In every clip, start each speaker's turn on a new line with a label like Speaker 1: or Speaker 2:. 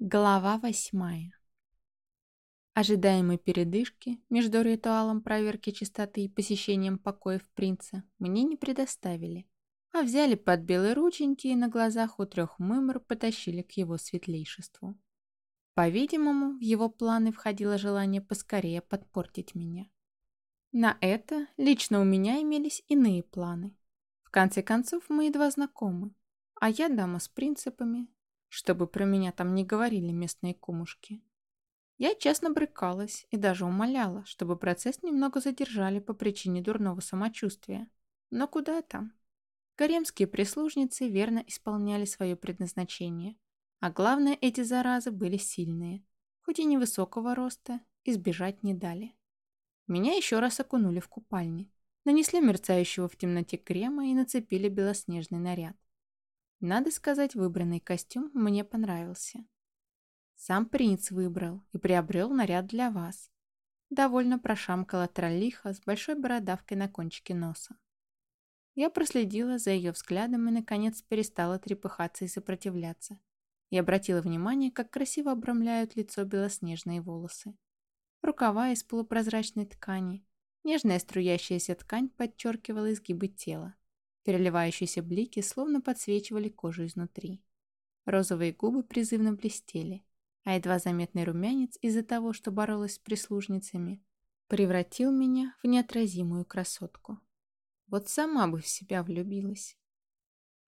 Speaker 1: Глава восьмая. Ожидаемой передышки между ритуалом проверки чистоты и посещением покоев принца мне не предоставили, а взяли под белые рученьки и на глазах у трех мымр потащили к его светлейшеству. По-видимому, в его планы входило желание поскорее подпортить меня. На это лично у меня имелись иные планы. В конце концов, мы едва знакомы, а я дама с принципами, чтобы про меня там не говорили местные кумушки. Я честно брыкалась и даже умоляла, чтобы процесс немного задержали по причине дурного самочувствия. Но куда там? Гаремские прислужницы верно исполняли свое предназначение. А главное, эти заразы были сильные. Хоть и невысокого роста, избежать не дали. Меня еще раз окунули в купальни. Нанесли мерцающего в темноте крема и нацепили белоснежный наряд. Надо сказать, выбранный костюм мне понравился. Сам принц выбрал и приобрел наряд для вас. Довольно прошамкала троллиха с большой бородавкой на кончике носа. Я проследила за ее взглядом и, наконец, перестала трепыхаться и сопротивляться. И обратила внимание, как красиво обрамляют лицо белоснежные волосы. Рукава из полупрозрачной ткани. Нежная струящаяся ткань подчеркивала изгибы тела. Переливающиеся блики словно подсвечивали кожу изнутри. Розовые губы призывно блестели, а едва заметный румянец из-за того, что боролась с прислужницами, превратил меня в неотразимую красотку. Вот сама бы в себя влюбилась.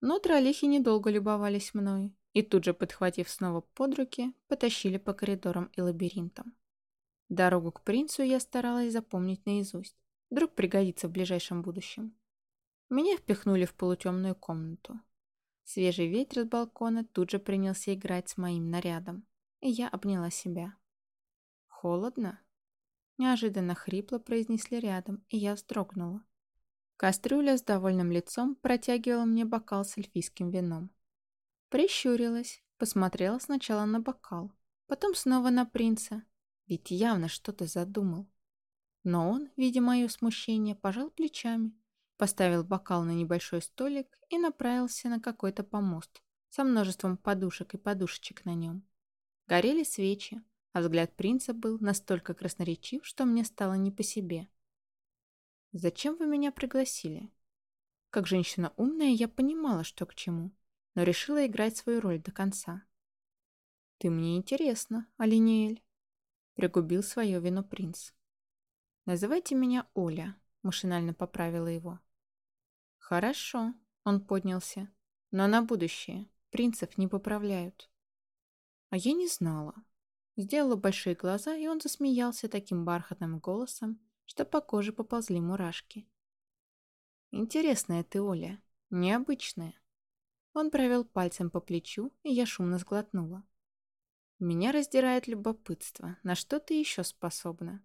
Speaker 1: Но троллихи недолго любовались мною и тут же, подхватив снова под руки, потащили по коридорам и лабиринтам. Дорогу к принцу я старалась запомнить наизусть. Вдруг пригодится в ближайшем будущем. Меня впихнули в полутемную комнату. Свежий ветер с балкона тут же принялся играть с моим нарядом, и я обняла себя. «Холодно?» Неожиданно хрипло произнесли рядом, и я вздрогнула. Кастрюля с довольным лицом протягивала мне бокал с эльфийским вином. Прищурилась, посмотрела сначала на бокал, потом снова на принца, ведь явно что-то задумал. Но он, видя мое смущение, пожал плечами поставил бокал на небольшой столик и направился на какой-то помост со множеством подушек и подушечек на нем. Горели свечи, а взгляд принца был настолько красноречив, что мне стало не по себе. «Зачем вы меня пригласили?» Как женщина умная, я понимала, что к чему, но решила играть свою роль до конца. «Ты мне интересна, Алиниэль», — пригубил свое вино принц. «Называйте меня Оля», — машинально поправила его. «Хорошо», — он поднялся. «Но на будущее. Принцев не поправляют». А я не знала. Сделала большие глаза, и он засмеялся таким бархатным голосом, что по коже поползли мурашки. «Интересная ты, Оля. Необычная». Он провел пальцем по плечу, и я шумно сглотнула. «Меня раздирает любопытство. На что ты еще способна?»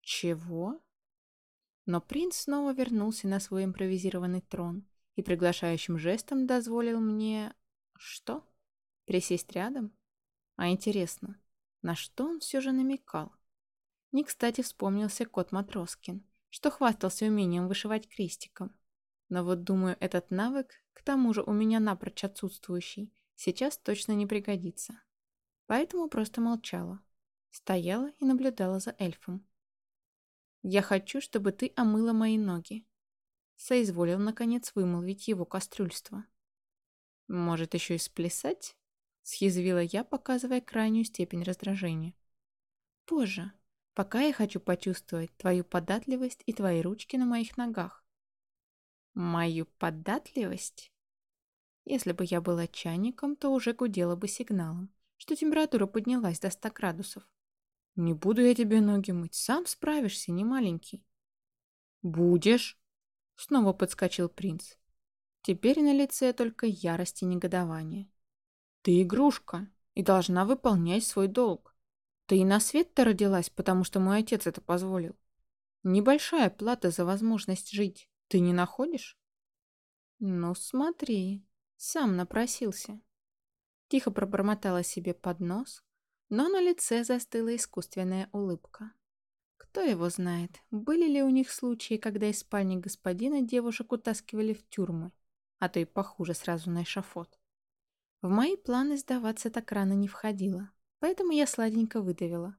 Speaker 1: «Чего?» Но принц снова вернулся на свой импровизированный трон и приглашающим жестом дозволил мне... Что? Присесть рядом? А интересно, на что он все же намекал? Не кстати вспомнился кот Матроскин, что хвастался умением вышивать крестиком. Но вот думаю, этот навык, к тому же у меня напрочь отсутствующий, сейчас точно не пригодится. Поэтому просто молчала. Стояла и наблюдала за эльфом, «Я хочу, чтобы ты омыла мои ноги», — соизволил, наконец, вымолвить его кастрюльство. «Может, еще и сплясать?» — съязвила я, показывая крайнюю степень раздражения. «Позже. Пока я хочу почувствовать твою податливость и твои ручки на моих ногах». «Мою податливость?» Если бы я была чайником, то уже гудела бы сигналом, что температура поднялась до 100 градусов. Не буду я тебе ноги мыть, сам справишься, не маленький. Будешь? Снова подскочил принц. Теперь на лице только ярость и негодование. Ты игрушка и должна выполнять свой долг. Ты и на свет-то родилась, потому что мой отец это позволил. Небольшая плата за возможность жить. Ты не находишь? Ну, смотри, сам напросился. Тихо пробормотала себе под нос, но на лице застыла искусственная улыбка. Кто его знает, были ли у них случаи, когда из спальни господина девушек утаскивали в тюрьмы, а то и похуже сразу на эшафот. В мои планы сдаваться так рано не входило, поэтому я сладенько выдавила.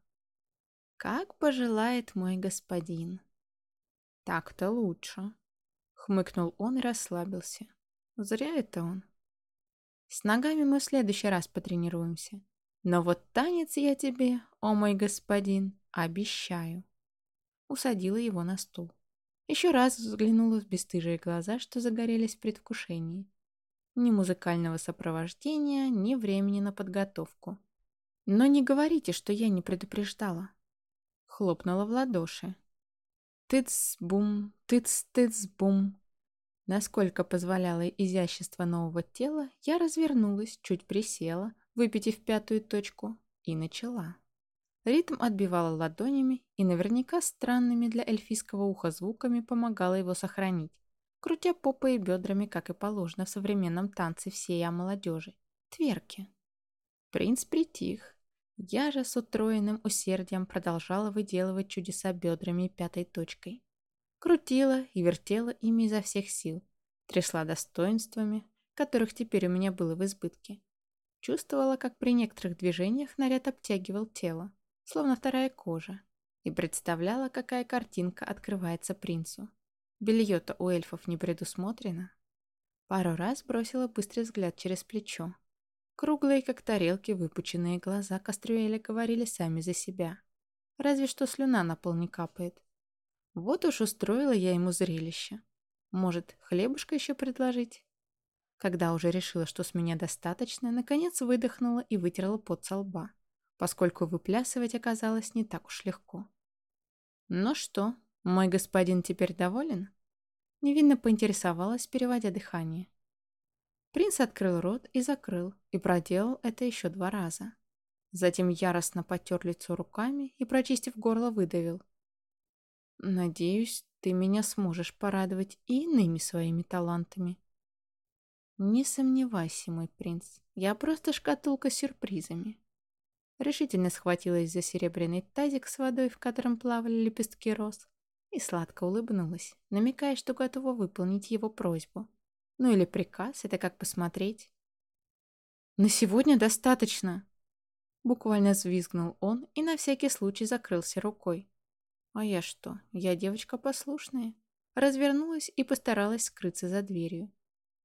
Speaker 1: «Как пожелает мой господин». «Так-то лучше», — хмыкнул он и расслабился. «Зря это он». «С ногами мы в следующий раз потренируемся. Но вот танец я тебе, о мой господин, обещаю». Усадила его на стул. Еще раз взглянула в бесстыжие глаза, что загорелись в предвкушении. Ни музыкального сопровождения, ни времени на подготовку. Но не говорите, что я не предупреждала хлопнула в ладоши. Тыц-бум, тыц-тыц-бум. Насколько позволяло изящество нового тела, я развернулась, чуть присела, выпитив пятую точку, и начала. Ритм отбивала ладонями и наверняка странными для эльфийского уха звуками помогала его сохранить, крутя попой и бедрами, как и положено в современном танце всей молодежи. Тверки. Принц притих, я же с утроенным усердием продолжала выделывать чудеса бедрами и пятой точкой. Крутила и вертела ими изо всех сил, трясла достоинствами, которых теперь у меня было в избытке. Чувствовала, как при некоторых движениях наряд обтягивал тело, словно вторая кожа, и представляла, какая картинка открывается принцу. Белье-то у эльфов не предусмотрено. Пару раз бросила быстрый взгляд через плечо, Круглые, как тарелки, выпученные глаза Кастрюэля говорили сами за себя. Разве что слюна на пол не капает. Вот уж устроила я ему зрелище. Может, хлебушка еще предложить? Когда уже решила, что с меня достаточно, наконец выдохнула и вытерла пот со лба, поскольку выплясывать оказалось не так уж легко. «Ну что, мой господин теперь доволен?» Невинно поинтересовалась, переводя дыхание. Принц открыл рот и закрыл, и проделал это еще два раза. Затем яростно потер лицо руками и, прочистив горло, выдавил. «Надеюсь, ты меня сможешь порадовать и иными своими талантами». «Не сомневайся, мой принц, я просто шкатулка с сюрпризами». Решительно схватилась за серебряный тазик с водой, в котором плавали лепестки роз, и сладко улыбнулась, намекая, что готова выполнить его просьбу. Ну или приказ, это как посмотреть. «На сегодня достаточно!» Буквально взвизгнул он и на всякий случай закрылся рукой. А я что, я девочка послушная? Развернулась и постаралась скрыться за дверью.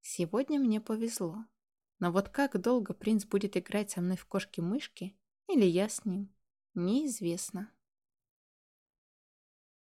Speaker 1: Сегодня мне повезло. Но вот как долго принц будет играть со мной в кошки-мышки, или я с ним, неизвестно.